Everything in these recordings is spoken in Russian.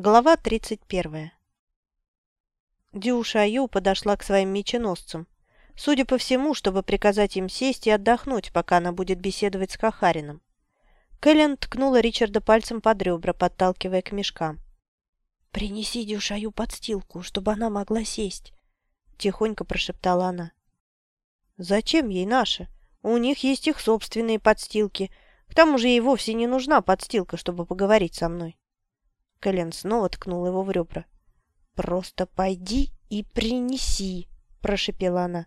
Глава 31. Дю Шаю подошла к своим меченосцам. Судя по всему, чтобы приказать им сесть и отдохнуть, пока она будет беседовать с Кахарином. Кэлен ткнула Ричарда пальцем под ребра, подталкивая к мешкам. «Принеси Дю Шаю подстилку, чтобы она могла сесть», — тихонько прошептала она. «Зачем ей наши? У них есть их собственные подстилки. К тому же ей вовсе не нужна подстилка, чтобы поговорить со мной». Кэлен снова ткнул его в ребра. «Просто пойди и принеси», – прошепела она.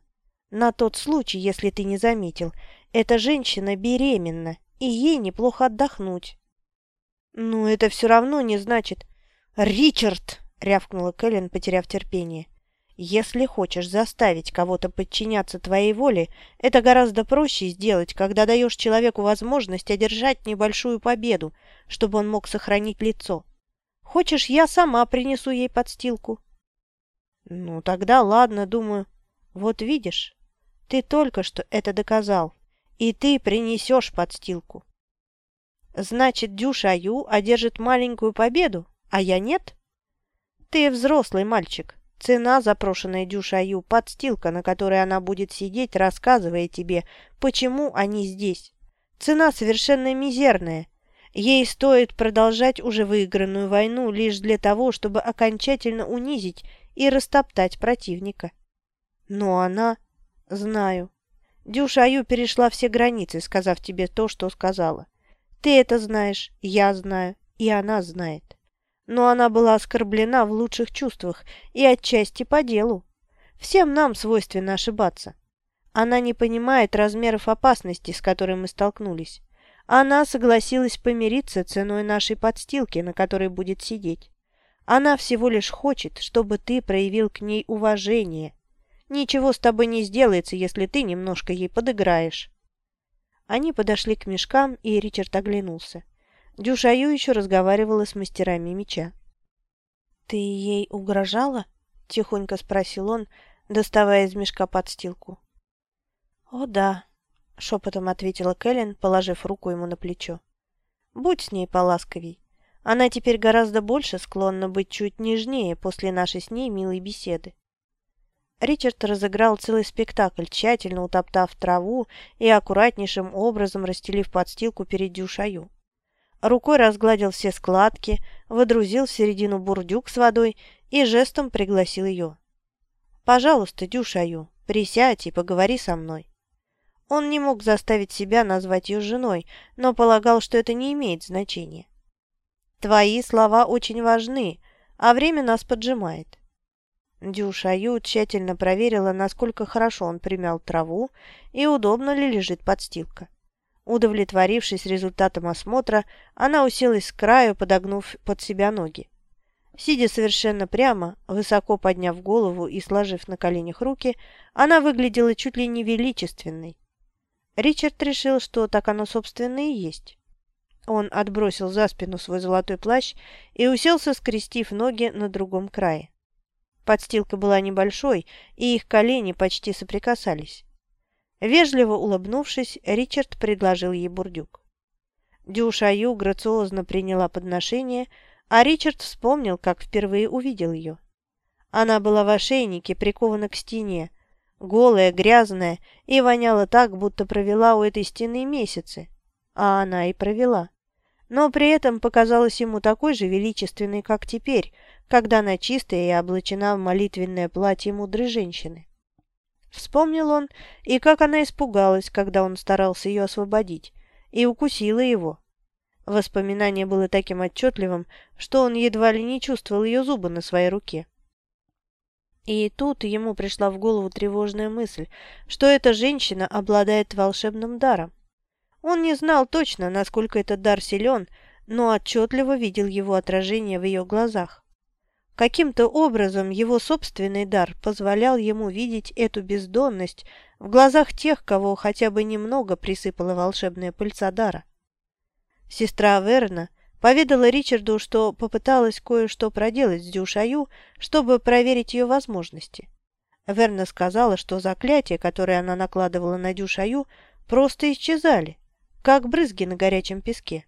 «На тот случай, если ты не заметил, эта женщина беременна, и ей неплохо отдохнуть». «Ну, это все равно не значит...» «Ричард!» – рявкнула Кэлен, потеряв терпение. «Если хочешь заставить кого-то подчиняться твоей воле, это гораздо проще сделать, когда даешь человеку возможность одержать небольшую победу, чтобы он мог сохранить лицо. Хочешь, я сама принесу ей подстилку?» «Ну, тогда ладно, думаю. Вот видишь, ты только что это доказал, и ты принесешь подстилку. Значит, Дюшаю одержит маленькую победу, а я нет? Ты взрослый мальчик. Цена, запрошенная Дюшаю, подстилка, на которой она будет сидеть, рассказывая тебе, почему они здесь. Цена совершенно мизерная, Ей стоит продолжать уже выигранную войну лишь для того, чтобы окончательно унизить и растоптать противника. Но она... Знаю. Дюшаю перешла все границы, сказав тебе то, что сказала. Ты это знаешь, я знаю, и она знает. Но она была оскорблена в лучших чувствах и отчасти по делу. Всем нам свойственно ошибаться. Она не понимает размеров опасности, с которой мы столкнулись. Она согласилась помириться ценой нашей подстилки, на которой будет сидеть. Она всего лишь хочет, чтобы ты проявил к ней уважение. Ничего с тобой не сделается, если ты немножко ей подыграешь. Они подошли к мешкам, и Ричард оглянулся. Дюшаю еще разговаривала с мастерами меча. «Ты ей угрожала?» — тихонько спросил он, доставая из мешка подстилку. «О да», — шепотом ответила Кэлен, положив руку ему на плечо. «Будь с ней поласковей. Она теперь гораздо больше склонна быть чуть нежнее после нашей с ней милой беседы». Ричард разыграл целый спектакль, тщательно утоптав траву и аккуратнейшим образом расстелив подстилку перед Дюшаю. Рукой разгладил все складки, водрузил в середину бурдюк с водой и жестом пригласил ее. «Пожалуйста, Дюшаю, присядь и поговори со мной». Он не мог заставить себя назвать ее женой, но полагал, что это не имеет значения. «Твои слова очень важны, а время нас поджимает». Дюша Ю тщательно проверила, насколько хорошо он примял траву и удобно ли лежит подстилка. Удовлетворившись результатом осмотра, она уселась с краю, подогнув под себя ноги. Сидя совершенно прямо, высоко подняв голову и сложив на коленях руки, она выглядела чуть ли не величественной. Ричард решил, что так оно, собственно, и есть. Он отбросил за спину свой золотой плащ и уселся, скрестив ноги на другом крае. Подстилка была небольшой, и их колени почти соприкасались. Вежливо улыбнувшись, Ричард предложил ей бурдюк. Дюшаю грациозно приняла подношение, а Ричард вспомнил, как впервые увидел ее. Она была в ошейнике, прикована к стене, голая, грязная, и воняла так, будто провела у этой стены месяцы. А она и провела. Но при этом показалась ему такой же величественной, как теперь, когда она чистая и облачена в молитвенное платье мудрой женщины. Вспомнил он, и как она испугалась, когда он старался ее освободить, и укусила его. Воспоминание было таким отчетливым, что он едва ли не чувствовал ее зубы на своей руке. И тут ему пришла в голову тревожная мысль, что эта женщина обладает волшебным даром. Он не знал точно, насколько этот дар силен, но отчетливо видел его отражение в ее глазах. Каким-то образом его собственный дар позволял ему видеть эту бездонность в глазах тех, кого хотя бы немного присыпала волшебная пыльца дара. Сестра Верна – Поведала Ричарду, что попыталась кое-что проделать с Дюшаю, чтобы проверить ее возможности. Верна сказала, что заклятия, которые она накладывала на Дюшаю, просто исчезали, как брызги на горячем песке.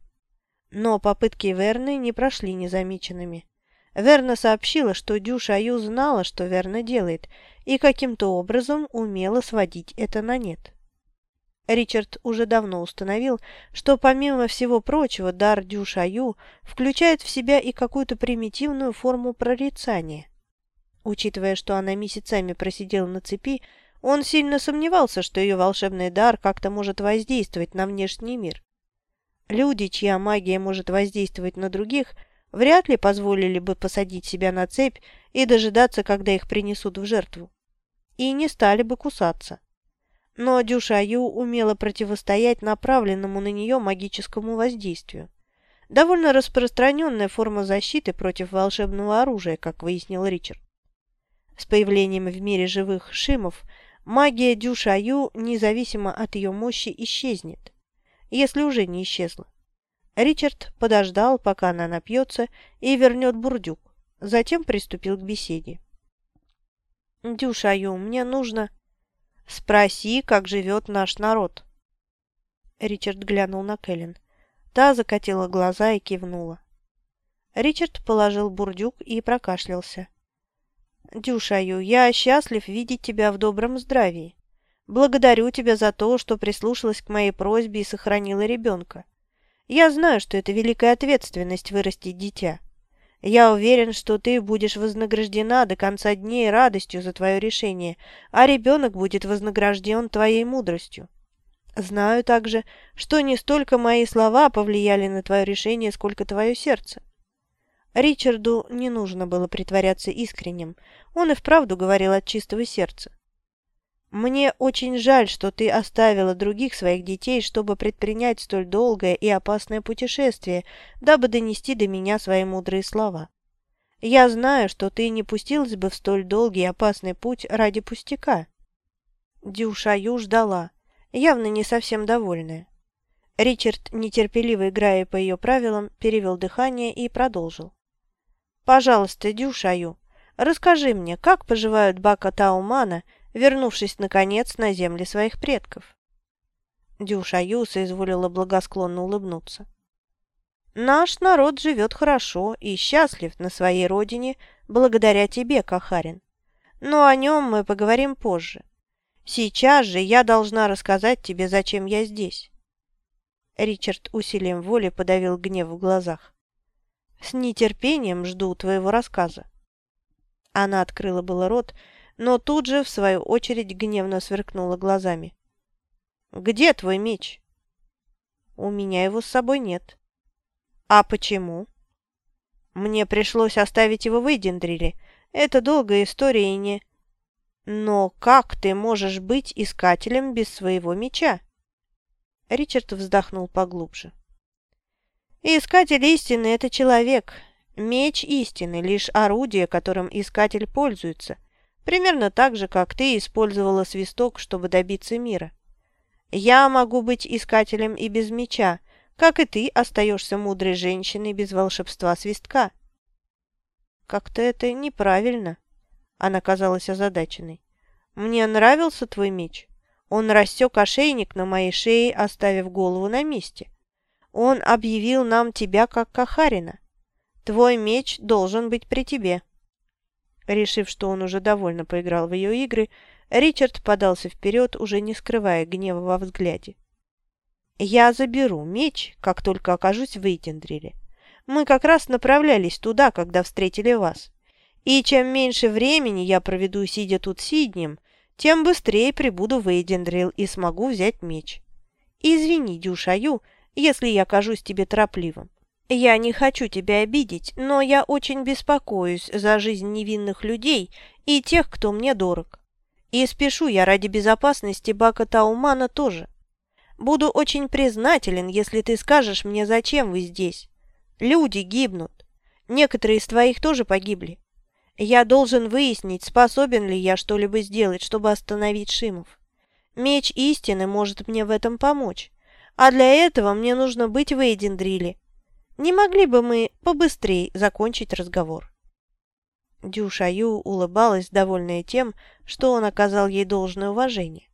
Но попытки Верны не прошли незамеченными. Верна сообщила, что Дю Шаю знала, что Верна делает, и каким-то образом умела сводить это на нет. Ричард уже давно установил, что помимо всего прочего дар Дю Шаю включает в себя и какую-то примитивную форму прорицания. Учитывая, что она месяцами просидела на цепи, он сильно сомневался, что ее волшебный дар как-то может воздействовать на внешний мир. Люди, чья магия может воздействовать на других, вряд ли позволили бы посадить себя на цепь и дожидаться, когда их принесут в жертву. И не стали бы кусаться. Но Дюшаю умела противостоять направленному на нее магическому воздействию. Довольно распространенная форма защиты против волшебного оружия, как выяснил Ричард. С появлением в мире живых шимов – магия Дюшаю, независимо от ее мощи, исчезнет, если уже не исчезла. Ричард подождал, пока она напьется, и вернет бурдюк, затем приступил к беседе. «Дюшаю, мне нужно...» «Спроси, как живет наш народ». Ричард глянул на Кэлен. Та закатила глаза и кивнула. Ричард положил бурдюк и прокашлялся. Дюшаю, я счастлив видеть тебя в добром здравии. Благодарю тебя за то, что прислушалась к моей просьбе и сохранила ребенка. Я знаю, что это великая ответственность вырастить дитя. Я уверен, что ты будешь вознаграждена до конца дней радостью за твое решение, а ребенок будет вознагражден твоей мудростью. Знаю также, что не столько мои слова повлияли на твое решение, сколько твое сердце. Ричарду не нужно было притворяться искренним, он и вправду говорил от чистого сердца. «Мне очень жаль, что ты оставила других своих детей, чтобы предпринять столь долгое и опасное путешествие, дабы донести до меня свои мудрые слова. Я знаю, что ты не пустилась бы в столь долгий и опасный путь ради пустяка». Дюшаю ждала, явно не совсем довольная. Ричард, нетерпеливо играя по ее правилам, перевел дыхание и продолжил. «Пожалуйста, Дюшаю, расскажи мне, как поживают Бака Таумана, вернувшись, наконец, на земли своих предков?» Дюшаю соизволила благосклонно улыбнуться. «Наш народ живет хорошо и счастлив на своей родине благодаря тебе, Кахарин. Но о нем мы поговорим позже. Сейчас же я должна рассказать тебе, зачем я здесь». Ричард усилием воли подавил гнев в глазах. С нетерпением жду твоего рассказа». Она открыла было рот, но тут же, в свою очередь, гневно сверкнула глазами. «Где твой меч?» «У меня его с собой нет». «А почему?» «Мне пришлось оставить его в Эйдендриле. Это долгая история и не...» «Но как ты можешь быть искателем без своего меча?» Ричард вздохнул поглубже. Искатель истины – это человек. Меч истины – лишь орудие, которым искатель пользуется. Примерно так же, как ты использовала свисток, чтобы добиться мира. Я могу быть искателем и без меча, как и ты остаешься мудрой женщиной без волшебства свистка. Как-то это неправильно. Она казалась озадаченной. Мне нравился твой меч. Он рассек ошейник на моей шее, оставив голову на месте. Он объявил нам тебя как Кахарина. Твой меч должен быть при тебе». Решив, что он уже довольно поиграл в ее игры, Ричард подался вперед, уже не скрывая гнева во взгляде. «Я заберу меч, как только окажусь в Эйтендриле. Мы как раз направлялись туда, когда встретили вас. И чем меньше времени я проведу, сидя тут сиднем, тем быстрее прибуду в Эйдендрил и смогу взять меч. Извини, Дюшаю, если я кажусь тебе торопливым. Я не хочу тебя обидеть, но я очень беспокоюсь за жизнь невинных людей и тех, кто мне дорог. И спешу я ради безопасности Бака Таумана тоже. Буду очень признателен, если ты скажешь мне, зачем вы здесь. Люди гибнут. Некоторые из твоих тоже погибли. Я должен выяснить, способен ли я что-либо сделать, чтобы остановить Шимов. Меч истины может мне в этом помочь. А для этого мне нужно быть в Эйдендриле. Не могли бы мы побыстрее закончить разговор?» Дюшаю улыбалась, довольная тем, что он оказал ей должное уважение.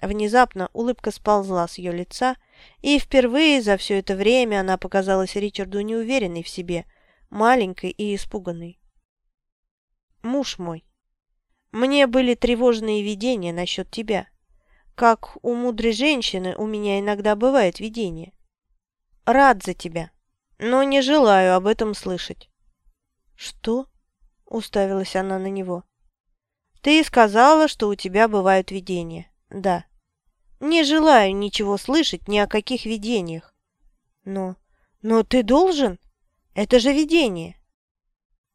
Внезапно улыбка сползла с ее лица, и впервые за все это время она показалась Ричарду неуверенной в себе, маленькой и испуганной. муж мой. Мне были тревожные видения насчет тебя. Как у мудрой женщины у меня иногда бывает видение. Рад за тебя, но не желаю об этом слышать». «Что?» — уставилась она на него. «Ты сказала, что у тебя бывают видения. Да. Не желаю ничего слышать ни о каких видениях. Но... но ты должен? Это же видение».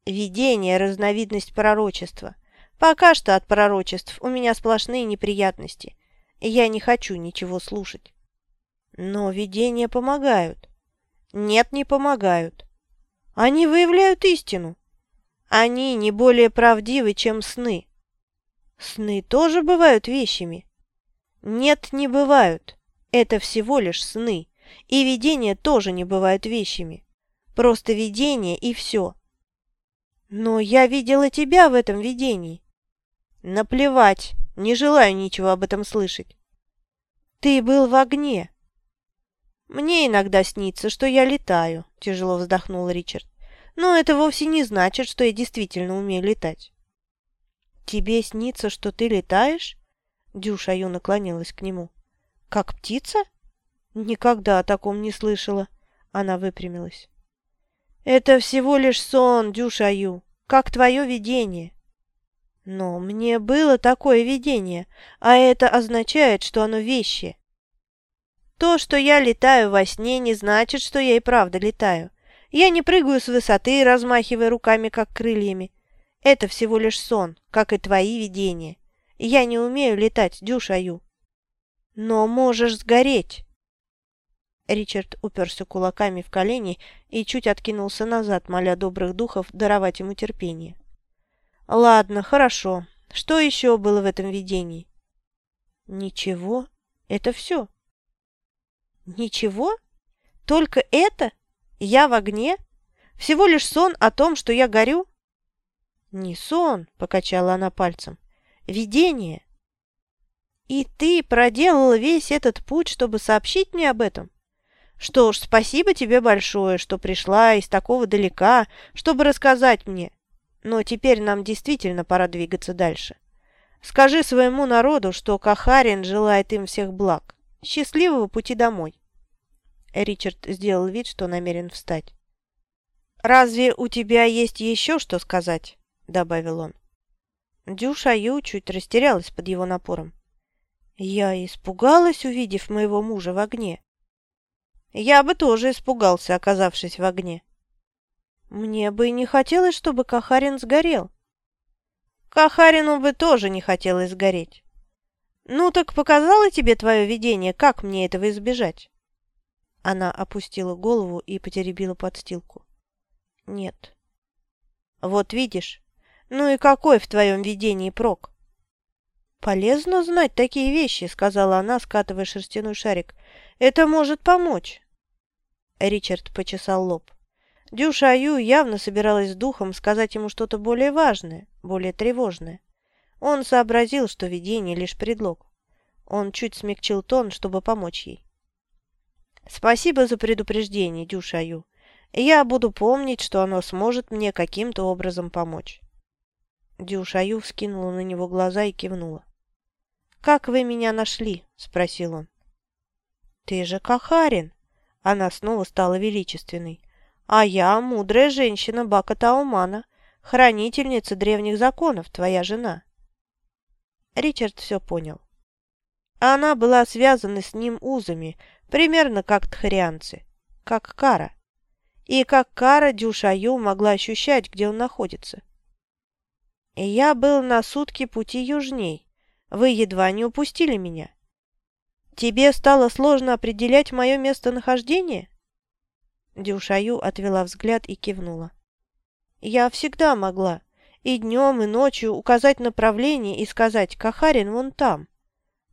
«Видение — разновидность пророчества. Пока что от пророчеств у меня сплошные неприятности. Я не хочу ничего слушать». Но видения помогают. Нет, не помогают. Они выявляют истину. Они не более правдивы, чем сны. Сны тоже бывают вещами. Нет, не бывают. Это всего лишь сны. И видения тоже не бывают вещами. Просто видение и все. Но я видела тебя в этом видении. Наплевать, не желаю ничего об этом слышать. Ты был в огне. «Мне иногда снится, что я летаю», – тяжело вздохнул Ричард. «Но это вовсе не значит, что я действительно умею летать». «Тебе снится, что ты летаешь?» Дюша Аю наклонилась к нему. «Как птица?» «Никогда о таком не слышала». Она выпрямилась. «Это всего лишь сон, Дюша Аю, как твое видение». «Но мне было такое видение, а это означает, что оно вещи. То, что я летаю во сне, не значит, что я и правда летаю. Я не прыгаю с высоты, размахивая руками, как крыльями. Это всего лишь сон, как и твои видения. Я не умею летать, Дюшаю. Но можешь сгореть. Ричард уперся кулаками в колени и чуть откинулся назад, моля добрых духов даровать ему терпение. «Ладно, хорошо. Что еще было в этом видении?» «Ничего. Это все. Ничего? Только это? Я в огне? Всего лишь сон о том, что я горю? Не сон, покачала она пальцем. Видение. И ты проделала весь этот путь, чтобы сообщить мне об этом? Что ж, спасибо тебе большое, что пришла из такого далека, чтобы рассказать мне. Но теперь нам действительно пора двигаться дальше. Скажи своему народу, что Кахарин желает им всех благ. Счастливого пути домой. Ричард сделал вид, что намерен встать. «Разве у тебя есть еще что сказать?» – добавил он. Дюша Ю чуть растерялась под его напором. «Я испугалась, увидев моего мужа в огне». «Я бы тоже испугался, оказавшись в огне». «Мне бы и не хотелось, чтобы Кахарин сгорел». «Кахарину бы тоже не хотелось сгореть». «Ну так показало тебе твое видение, как мне этого избежать?» Она опустила голову и потеребила подстилку. «Нет». «Вот видишь. Ну и какой в твоем видении прок?» «Полезно знать такие вещи», — сказала она, скатывая шерстяной шарик. «Это может помочь». Ричард почесал лоб. Дюша Аю явно собиралась с духом сказать ему что-то более важное, более тревожное. Он сообразил, что видение — лишь предлог. Он чуть смягчил тон, чтобы помочь ей. «Спасибо за предупреждение, Дюшаю. Я буду помнить, что оно сможет мне каким-то образом помочь». Дюшаю вскинула на него глаза и кивнула. «Как вы меня нашли?» – спросил он. «Ты же Кахарин!» Она снова стала величественной. «А я мудрая женщина Бака Таумана, хранительница древних законов, твоя жена». Ричард все понял. Она была связана с ним узами, Примерно как тхарианцы, как Кара. И как Кара Дюшаю могла ощущать, где он находится. Я был на сутки пути южней. Вы едва не упустили меня. Тебе стало сложно определять мое местонахождение? Дюшаю отвела взгляд и кивнула. Я всегда могла и днем, и ночью указать направление и сказать «Кахарин вон там».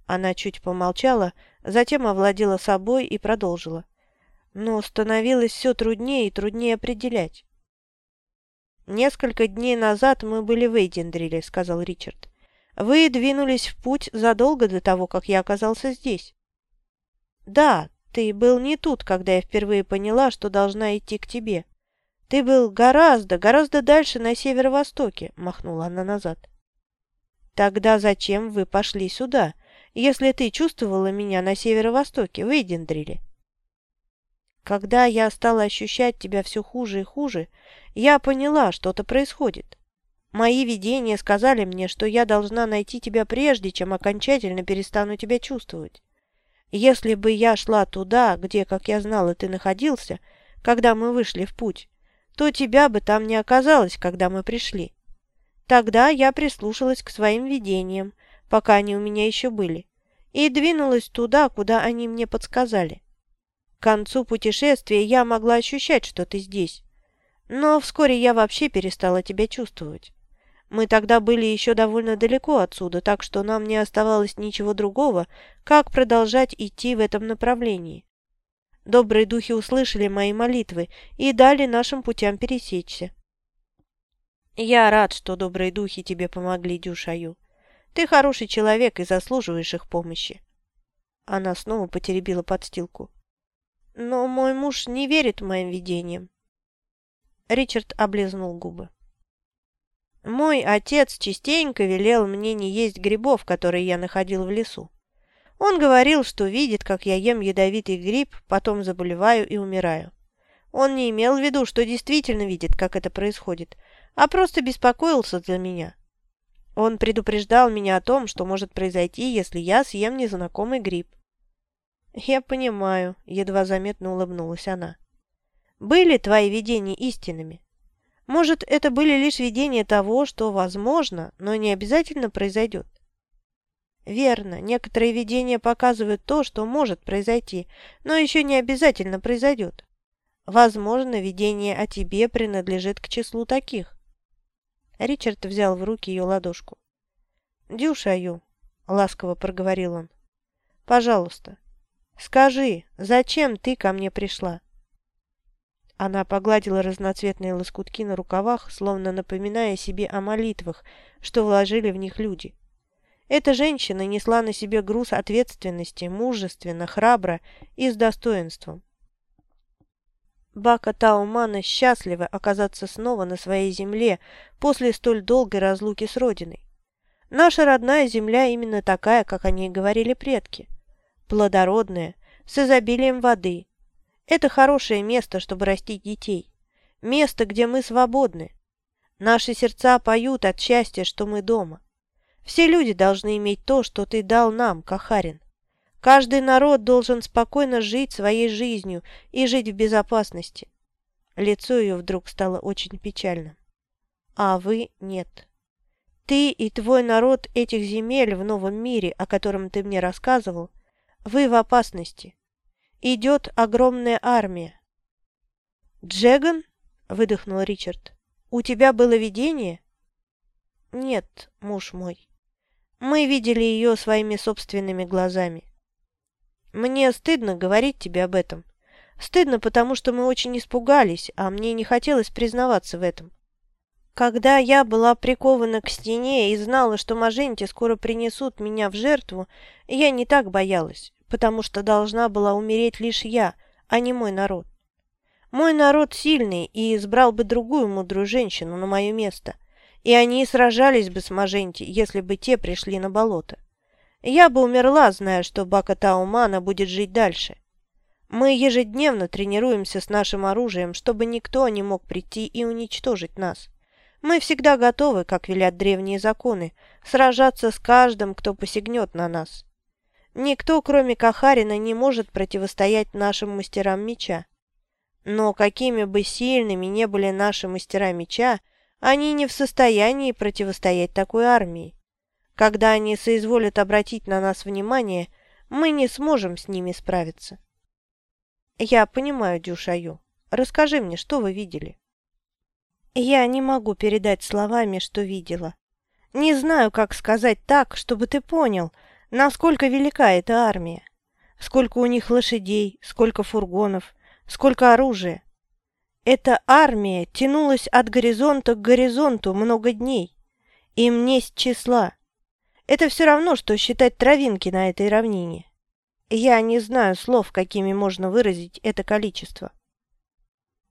Она чуть помолчала, затем овладела собой и продолжила. Но становилось все труднее и труднее определять. «Несколько дней назад мы были в Эйдендриле», — сказал Ричард. «Вы двинулись в путь задолго до того, как я оказался здесь». «Да, ты был не тут, когда я впервые поняла, что должна идти к тебе. Ты был гораздо, гораздо дальше на северо-востоке, махнула она назад. Тогда зачем вы пошли сюда, если ты чувствовала меня на северо-востоке, в Эйдендриле? Когда я стала ощущать тебя все хуже и хуже, я поняла, что-то происходит. Мои видения сказали мне, что я должна найти тебя прежде, чем окончательно перестану тебя чувствовать. Если бы я шла туда, где, как я знала, ты находился, когда мы вышли в путь, то тебя бы там не оказалось, когда мы пришли. Тогда я прислушалась к своим видениям, пока они у меня еще были, и двинулась туда, куда они мне подсказали. К концу путешествия я могла ощущать, что ты здесь. Но вскоре я вообще перестала тебя чувствовать. Мы тогда были еще довольно далеко отсюда, так что нам не оставалось ничего другого, как продолжать идти в этом направлении. Добрые духи услышали мои молитвы и дали нашим путям пересечься. Я рад, что добрые духи тебе помогли, Дюшаю. Ты хороший человек и заслуживаешь их помощи. Она снова потеребила подстилку. Но мой муж не верит моим видениям. Ричард облизнул губы. Мой отец частенько велел мне не есть грибов, которые я находил в лесу. Он говорил, что видит, как я ем ядовитый гриб, потом заболеваю и умираю. Он не имел в виду, что действительно видит, как это происходит, а просто беспокоился за меня. Он предупреждал меня о том, что может произойти, если я съем незнакомый гриб. «Я понимаю», — едва заметно улыбнулась она. «Были твои видения истинными?» Может, это были лишь видения того, что возможно, но не обязательно произойдет. Верно, некоторые видения показывают то, что может произойти, но еще не обязательно произойдет. Возможно, видение о тебе принадлежит к числу таких. Ричард взял в руки ее ладошку. «Дюшаю», — ласково проговорил он, — «пожалуйста, скажи, зачем ты ко мне пришла?» Она погладила разноцветные лоскутки на рукавах, словно напоминая себе о молитвах, что вложили в них люди. Эта женщина несла на себе груз ответственности, мужественно, храбро и с достоинством. Бака Таумана счастлива оказаться снова на своей земле после столь долгой разлуки с родиной. Наша родная земля именно такая, как о ней говорили предки. Плодородная, с изобилием воды, это хорошее место, чтобы растить детей. Место, где мы свободны. Наши сердца поют от счастья, что мы дома. Все люди должны иметь то, что ты дал нам, Кахарин. Каждый народ должен спокойно жить своей жизнью и жить в безопасности. Лицо ее вдруг стало очень печальным. А вы нет. Ты и твой народ этих земель в новом мире, о котором ты мне рассказывал, вы в опасности. Идет огромная армия. «Джеган?» – выдохнул Ричард. «У тебя было видение?» «Нет, муж мой. Мы видели ее своими собственными глазами. Мне стыдно говорить тебе об этом. Стыдно, потому что мы очень испугались, а мне не хотелось признаваться в этом. Когда я была прикована к стене и знала, что Маженте скоро принесут меня в жертву, я не так боялась потому что должна была умереть лишь я, а не мой народ. Мой народ сильный и избрал бы другую мудрую женщину на мое место, и они сражались бы с Маженти, если бы те пришли на болото. Я бы умерла, зная, что Бака Таумана будет жить дальше. Мы ежедневно тренируемся с нашим оружием, чтобы никто не мог прийти и уничтожить нас. Мы всегда готовы, как велят древние законы, сражаться с каждым, кто посягнет на нас. Никто, кроме Кахарина, не может противостоять нашим мастерам меча. Но какими бы сильными не были наши мастера меча, они не в состоянии противостоять такой армии. Когда они соизволят обратить на нас внимание, мы не сможем с ними справиться. Я понимаю, Дюшаю. Расскажи мне, что вы видели? Я не могу передать словами, что видела. Не знаю, как сказать так, чтобы ты понял – Насколько велика эта армия? Сколько у них лошадей, сколько фургонов, сколько оружия? Эта армия тянулась от горизонта к горизонту много дней. Им несть числа. Это все равно, что считать травинки на этой равнине. Я не знаю слов, какими можно выразить это количество.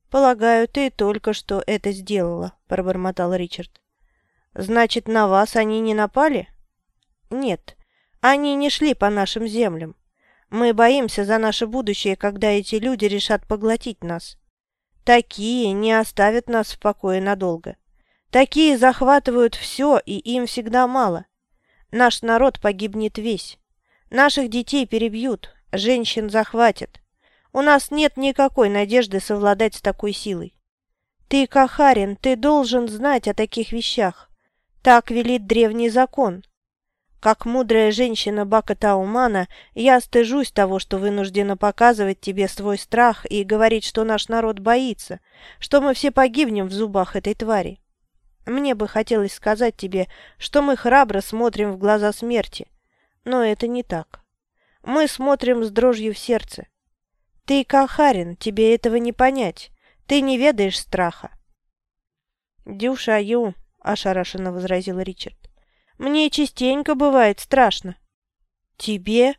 «Полагаю, ты только что это сделала», — пробормотал Ричард. «Значит, на вас они не напали?» «Нет, они не шли по нашим землям. Мы боимся за наше будущее, когда эти люди решат поглотить нас. Такие не оставят нас в покое надолго. Такие захватывают все, и им всегда мало. Наш народ погибнет весь. Наших детей перебьют, женщин захватят. У нас нет никакой надежды совладать с такой силой. Ты, Кахарин, ты должен знать о таких вещах. Так велит древний закон. Как мудрая женщина Бака Таумана, я стыжусь того, что вынуждена показывать тебе свой страх и говорить, что наш народ боится, что мы все погибнем в зубах этой твари. Мне бы хотелось сказать тебе, что мы храбро смотрим в глаза смерти, но это не так. Мы смотрим с дрожью в сердце. Ты, Кахарин, тебе этого не понять. Ты не ведаешь страха. «Дюша Ю», — ошарашенно возразил Ричард. Мне частенько бывает страшно». «Тебе?»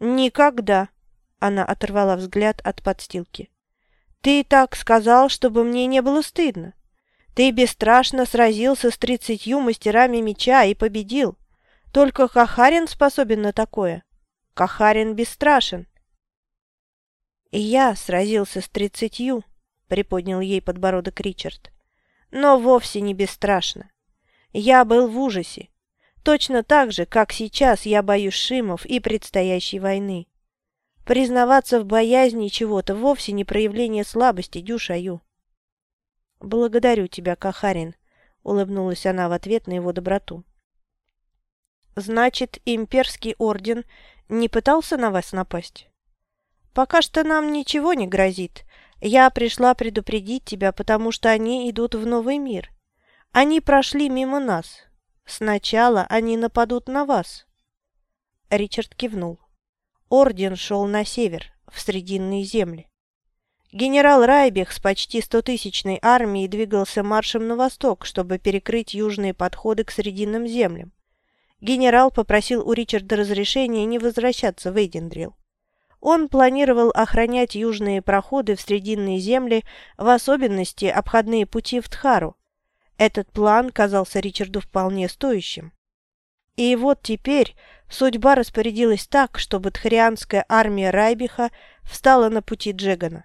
«Никогда!» Она оторвала взгляд от подстилки. «Ты так сказал, чтобы мне не было стыдно. Ты бесстрашно сразился с тридцатью мастерами меча и победил. Только Кахарин способен на такое. Кахарин бесстрашен». «И я сразился с тридцатью», — приподнял ей подбородок Ричард. «Но вовсе не бесстрашно. Я был в ужасе. Точно так же, как сейчас я боюсь Шимов и предстоящей войны. Признаваться в боязни чего-то вовсе не проявление слабости, Дюшаю. «Благодарю тебя, Кахарин», — улыбнулась она в ответ на его доброту. «Значит, имперский орден не пытался на вас напасть?» «Пока что нам ничего не грозит. Я пришла предупредить тебя, потому что они идут в новый мир. Они прошли мимо нас, Сначала они нападут на вас. Ричард кивнул. Орден шел на север, в Срединные земли. Генерал Райбех с почти стотысячной армией двигался маршем на восток, чтобы перекрыть южные подходы к Срединным землям. Генерал попросил у Ричарда разрешения не возвращаться в Эйдендрил. Он планировал охранять южные проходы в Срединные земли, в особенности обходные пути в Тхару, этот план казался Ричарду вполне стоящим. И вот теперь судьба распорядилась так, чтобы тхарианская армия Райбиха встала на пути Джегана.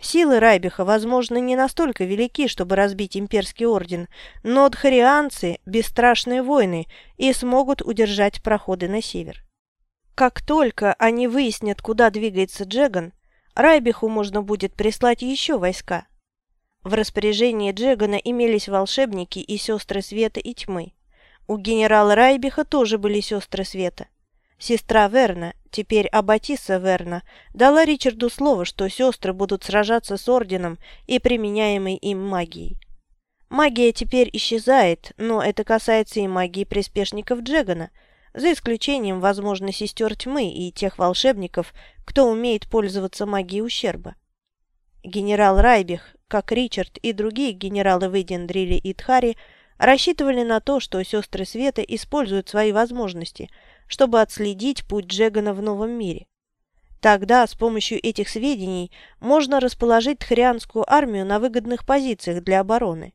Силы Райбиха, возможно, не настолько велики, чтобы разбить имперский орден, но дхарианцы – бесстрашные воины и смогут удержать проходы на север. Как только они выяснят, куда двигается Джеган, Райбиху можно будет прислать еще войска. В распоряжении Джегана имелись волшебники и сестры света и тьмы. У генерала Райбиха тоже были сестры света. Сестра Верна, теперь Аббатиса Верна, дала Ричарду слово, что сестры будут сражаться с Орденом и применяемой им магией. Магия теперь исчезает, но это касается и магии приспешников Джегана, за исключением, возможно, сестер тьмы и тех волшебников, кто умеет пользоваться магией ущерба. Генерал Райбих как Ричард и другие генералы Вейдендрили и Тхари, рассчитывали на то, что сестры Света используют свои возможности, чтобы отследить путь Джегана в новом мире. Тогда с помощью этих сведений можно расположить тхарианскую армию на выгодных позициях для обороны.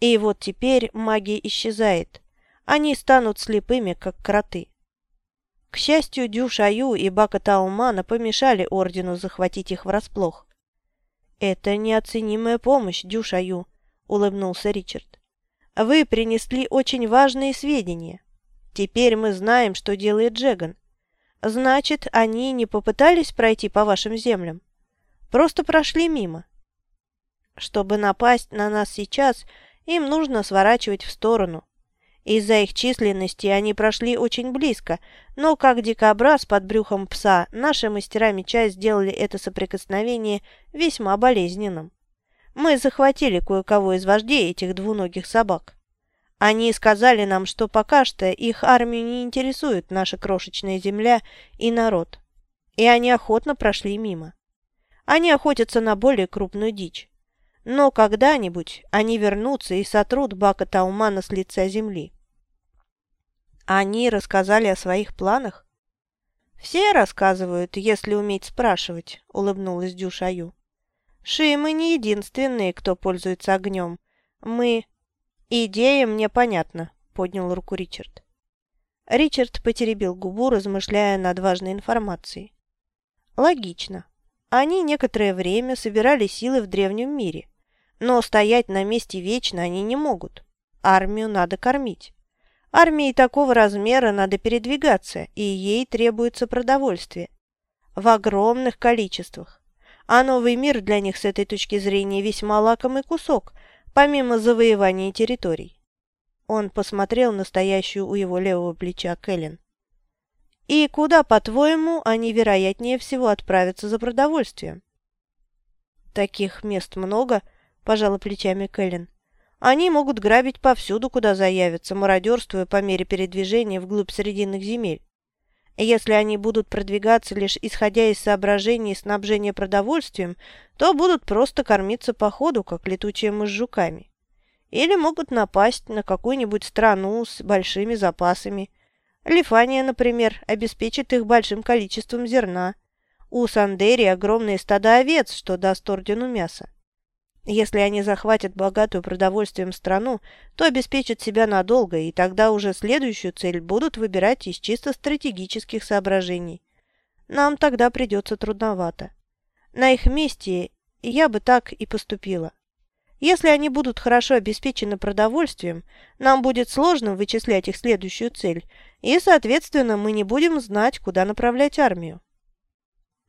И вот теперь магия исчезает. Они станут слепыми, как кроты. К счастью, Дю Шаю и Бака Таумана помешали ордену захватить их врасплох. «Это неоценимая помощь, Дюшаю», — улыбнулся Ричард. «Вы принесли очень важные сведения. Теперь мы знаем, что делает Джеган. Значит, они не попытались пройти по вашим землям? Просто прошли мимо. Чтобы напасть на нас сейчас, им нужно сворачивать в сторону, из-за их численности они прошли очень близко, но как дикобраз под брюхом пса, наши мастера меча сделали это соприкосновение весьма болезненным. Мы захватили кое-кого из вождей этих двуногих собак. Они сказали нам, что пока что их армию не интересует наша крошечная земля и народ, и они охотно прошли мимо. Они охотятся на более крупную дичь. Но когда-нибудь они вернутся и сотрут Бака Таумана с лица земли. Они рассказали о своих планах? «Все рассказывают, если уметь спрашивать», — улыбнулась Дюшаю. Шимы не единственные, кто пользуется огнем. Мы... Идея мне понятна, поднял руку Ричард. Ричард потеребил губу, размышляя над важной информацией. Логично. Они некоторое время собирали силы в древнем мире. Но стоять на месте вечно они не могут. Армию надо кормить. Армии такого размера надо передвигаться, и ей требуется продовольствие. В огромных количествах а новый мир для них с этой точки зрения весьма лакомый кусок, помимо завоевания территорий. Он посмотрел на стоящую у его левого плеча Кэлен. «И куда, по-твоему, они, вероятнее всего, отправятся за продовольствием?» «Таких мест много», – пожала плечами Кэлен. «Они могут грабить повсюду, куда заявятся, мародерствуя по мере передвижения вглубь Срединных земель. Если они будут продвигаться лишь исходя из соображений снабжения продовольствием, то будут просто кормиться по ходу, как летучие мышь жуками. Или могут напасть на какую-нибудь страну с большими запасами. Лифания, например, обеспечит их большим количеством зерна. У Сандери огромные стада овец, что даст ордену мяса. Если они захватят богатую продовольствием страну, то обеспечат себя надолго, и тогда уже следующую цель будут выбирать из чисто стратегических соображений. Нам тогда придется трудновато. На их месте я бы так и поступила. Если они будут хорошо обеспечены продовольствием, нам будет сложно вычислять их следующую цель, и, соответственно, мы не будем знать, куда направлять армию.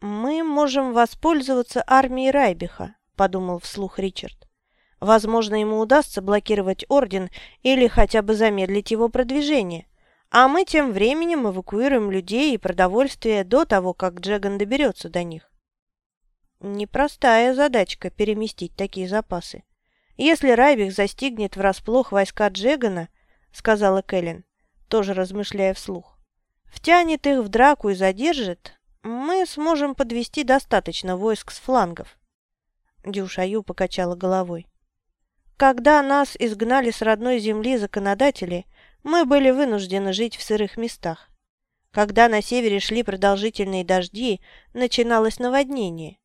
Мы можем воспользоваться армией Райбиха, подумал вслух Ричард. Возможно, ему удастся блокировать Орден или хотя бы замедлить его продвижение. А мы тем временем эвакуируем людей и продовольствие до того, как Джеган доберется до них. Непростая задачка переместить такие запасы. Если Райбих застигнет врасплох войска Джегана, сказала Кэлен, тоже размышляя вслух, втянет их в драку и задержит, мы сможем подвести достаточно войск с флангов. Дюшаю покачала головой. Когда нас изгнали с родной земли законодатели, мы были вынуждены жить в сырых местах. Когда на севере шли продолжительные дожди, начиналось наводнение.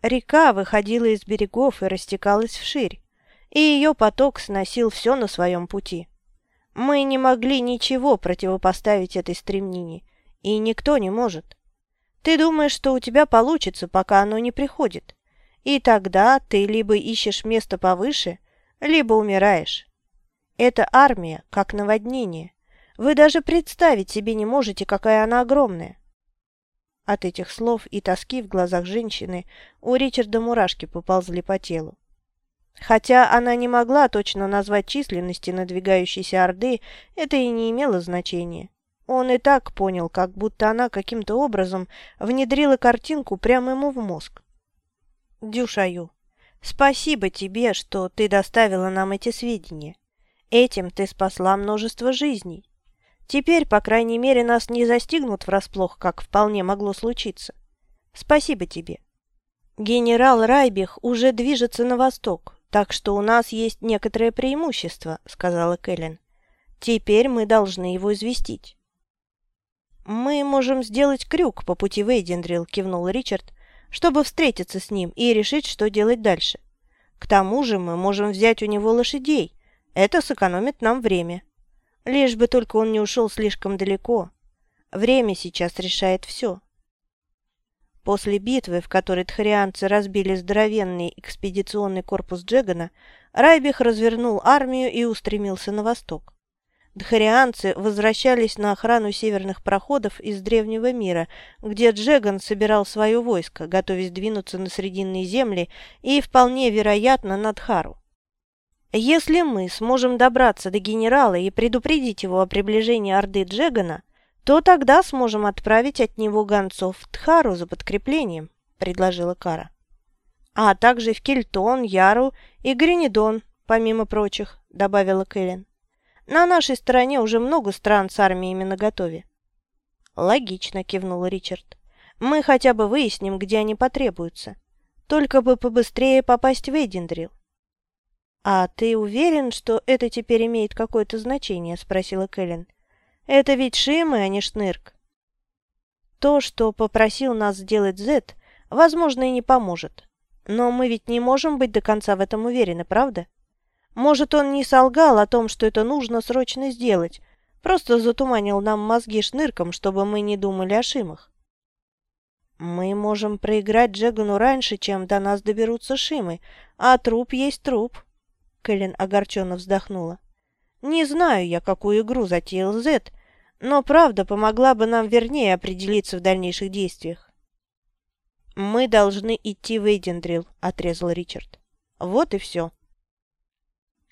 Река выходила из берегов и растекалась вширь, и ее поток сносил все на своем пути. Мы не могли ничего противопоставить этой стремнине, и никто не может. Ты думаешь, что у тебя получится, пока оно не приходит. И тогда ты либо ищешь место повыше, либо умираешь. Это армия, как наводнение. Вы даже представить себе не можете, какая она огромная. От этих слов и тоски в глазах женщины у Ричарда мурашки поползли по телу. Хотя она не могла точно назвать численности надвигающейся Орды, это и не имело значения. Он и так понял, как будто она каким-то образом внедрила картинку прямо ему в мозг. Дюшаю, спасибо тебе, что ты доставила нам эти сведения. Этим ты спасла множество жизней. Теперь, по крайней мере, нас не застигнут врасплох, как вполне могло случиться. Спасибо тебе. Генерал Райбих уже движется на восток, так что у нас есть некоторое преимущество, сказала Кэлен. Теперь мы должны его известить. «Мы можем сделать крюк по пути в Эйдендрил», — кивнул Ричард, чтобы встретиться с ним и решить, что делать дальше. К тому же мы можем взять у него лошадей. Это сэкономит нам время. Лишь бы только он не ушел слишком далеко. Время сейчас решает все. После битвы, в которой тхарианцы разбили здоровенный экспедиционный корпус Джегана, Райбих развернул армию и устремился на восток. Дхарианцы возвращались на охрану северных проходов из древнего мира, где Джеган собирал свое войско, готовясь двинуться на Срединные земли и, вполне вероятно, на Дхару. Если мы сможем добраться до генерала и предупредить его о приближении Орды Джегана, то тогда сможем отправить от него гонцов в Дхару за подкреплением, предложила Кара. А также в Кельтон, Яру и Гринидон, помимо прочих, добавила Кэлен. На нашей стороне уже много стран с армиями наготове. Логично, кивнул Ричард. Мы хотя бы выясним, где они потребуются. Только бы побыстрее попасть в Эдиндрил. «А ты уверен, что это теперь имеет какое-то значение?» – спросила Кэлен. «Это ведь Шимы, а не Шнырк». «То, что попросил нас сделать Зет, возможно, и не поможет. Но мы ведь не можем быть до конца в этом уверены, правда? Может, он не солгал о том, что это нужно срочно сделать, просто затуманил нам мозги шнырком, чтобы мы не думали о Шимах. Мы можем проиграть Джегану раньше, чем до нас доберутся Шимы, а труп есть труп. Кэлен огорченно вздохнула. Не знаю я, какую игру затеял Зет, но правда помогла бы нам вернее определиться в дальнейших действиях. «Мы должны идти в Эйдендрил», — отрезал Ричард. «Вот и все».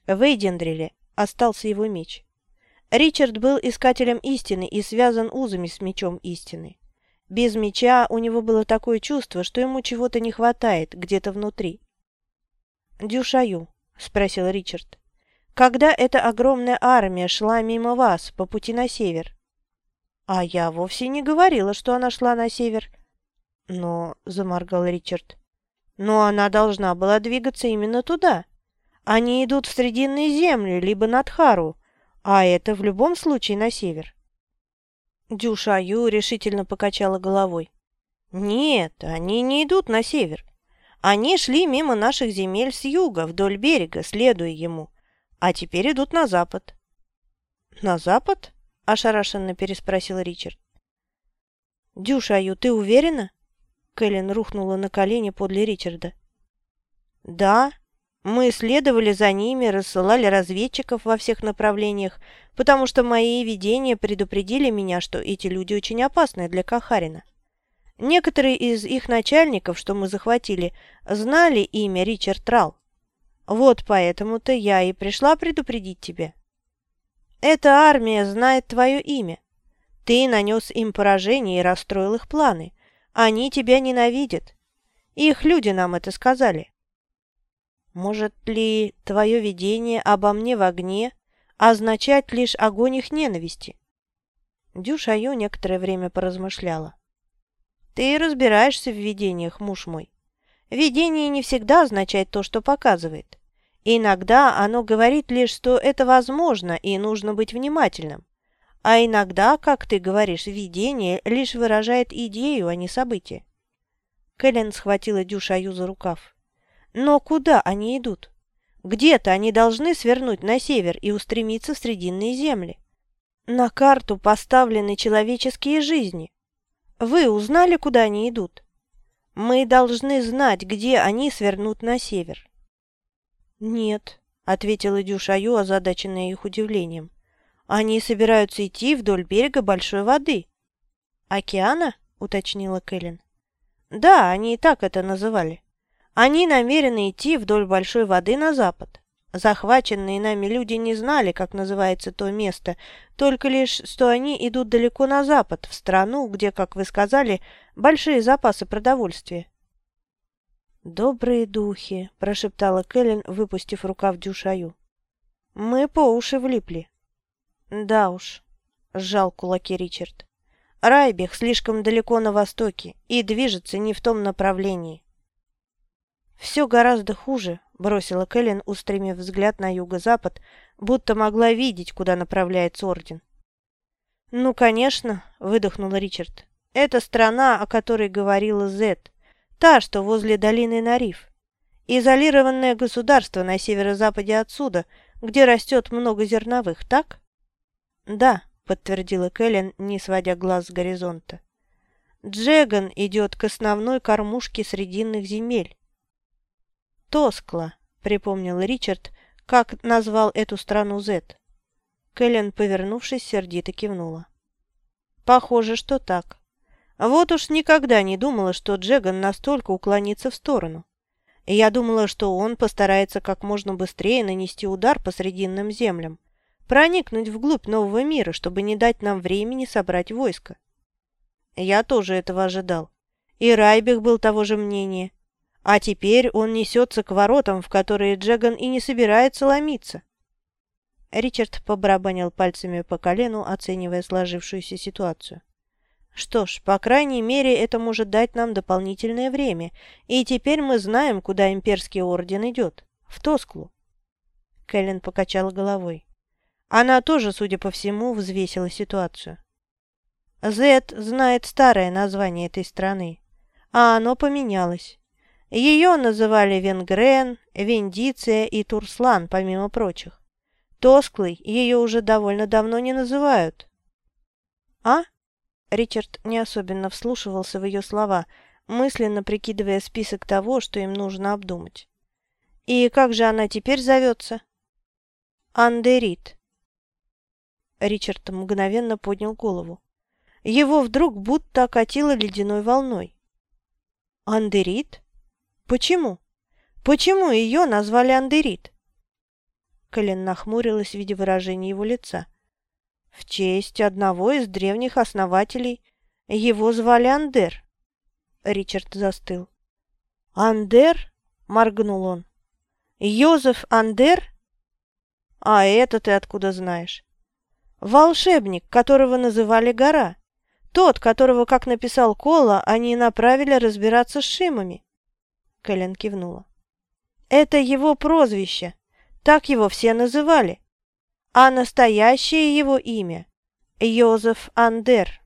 В Эйдендриле остался его меч. Ричард был искателем истины и связан узами с мечом истины. Без меча у него было такое чувство, что ему чего-то не хватает где-то внутри. «Дюшаю», — спросил Ричард, — «когда эта огромная армия шла мимо вас по пути на север?» «А я вовсе не говорила, что она шла на север». «Но», — заморгал Ричард, — «но она должна была двигаться именно туда». Они идут в Срединные земли, либо на Тхару, а это в любом случае на север. Дюшаю решительно покачала головой. Нет, они не идут на север. Они шли мимо наших земель с юга, вдоль берега, следуя ему, а теперь идут на запад. На запад? ошарашенно переспросил Ричард. «Дюшаю, ты уверена?» Кэлен рухнула на колени подле Ричарда. «Да, мы следовали за ними, рассылали разведчиков во всех направлениях, потому что мои видения предупредили меня, что эти люди очень опасны для Кахарина. Некоторые из их начальников, что мы захватили, знали имя Ричард Рал. Вот поэтому-то я и пришла предупредить тебя. Эта армия знает твое имя. Ты нанес им поражение и расстроил их планы. Они тебя ненавидят. Их люди нам это сказали. Может ли твое видение обо мне в огне означать лишь огонь их ненависти? Дюшаю некоторое время поразмышляла. Ты разбираешься в видениях, муж мой. Видение не всегда означает то, что показывает. Иногда оно говорит лишь, что это возможно и нужно быть внимательным. А иногда, как ты говоришь, видение лишь выражает идею, а не событие. Кэлен схватила Дюшаю за рукав. Но куда они идут? Где-то они должны свернуть на север и устремиться в Срединные земли. На карту поставлены человеческие жизни. Вы узнали, куда они идут? Мы должны знать, где они свернут на север. Нет, ответила Дюшаю, озадаченная их удивлением. Они собираются идти вдоль берега большой воды. Океана? уточнила Кэлен. Да, они и так это называли. Они намерены идти вдоль большой воды на запад. Захваченные нами люди не знали, как называется то место, только лишь, что они идут далеко на запад, в страну, где, как вы сказали, большие запасы продовольствия. «Добрые духи», — прошептала Кэлен, выпустив рукав Дюшаю. «Мы по уши влипли». «Да уж», — сжал кулаки Ричард. «Райбех слишком далеко на востоке и движется не в том направлении. «Все гораздо хуже», — бросила Кэлен, устремив взгляд на юго-запад, будто могла видеть, куда направляется Орден. «Ну, конечно», — выдохнул Ричард. «Это страна, о которой говорила Зет, та, что возле долины Нариф. Изолированное государство на северо-западе отсюда, где растет много зерновых, так?» «Да», — подтвердила Кэлен, не сводя глаз с горизонта. «Джеган идет к основной кормушке срединных земель. Тоскла, припомнил Ричард, как назвал эту страну Зет. Кэлен, повернувшись, сердито кивнула. Похоже, что так. Вот уж никогда не думала, что Джеган настолько уклонится в сторону. Я думала, что он постарается как можно быстрее нанести удар по срединным землям, проникнуть вглубь нового мира, чтобы не дать нам времени собрать войско. Я тоже этого ожидал. И Райбех был того же мнения. А теперь он несется к воротам, в которые Джеган и не собирается ломиться. Ричард побарабанил пальцами по колену, оценивая сложившуюся ситуацию. Что ж, по крайней мере, это может дать нам дополнительное время, и теперь мы знаем, куда имперский орден идет. В Тосклу. Кэлен покачала головой. Она тоже, судя по всему, взвесила ситуацию. Зет знает старое название этой страны, а оно поменялось. Ее называли Венгрен, Вендиция и Турслан, помимо прочих. Тосклый ее уже довольно давно не называют. «А?» Ричард не особенно вслушивался в ее слова, мысленно прикидывая список того, что им нужно обдумать. «И как же она теперь зовется?» «Андерит». Ричард мгновенно поднял голову. Его вдруг будто окатило ледяной волной. «Андерит? Почему? Почему ее назвали Андерит?» Кэлен нахмурилась, видя выражение его лица. В честь одного из древних основателей. Его звали Андер. Ричард застыл. «Андер?» — моргнул он. «Йозеф Андер?» «А это ты откуда знаешь?» «Волшебник, которого называли Гора. Тот, которого, как написал Кола, они направили разбираться с Шимами». Кэлен кивнула. «Это его прозвище. Так его все называли а настоящее его имя – Йозеф Андер.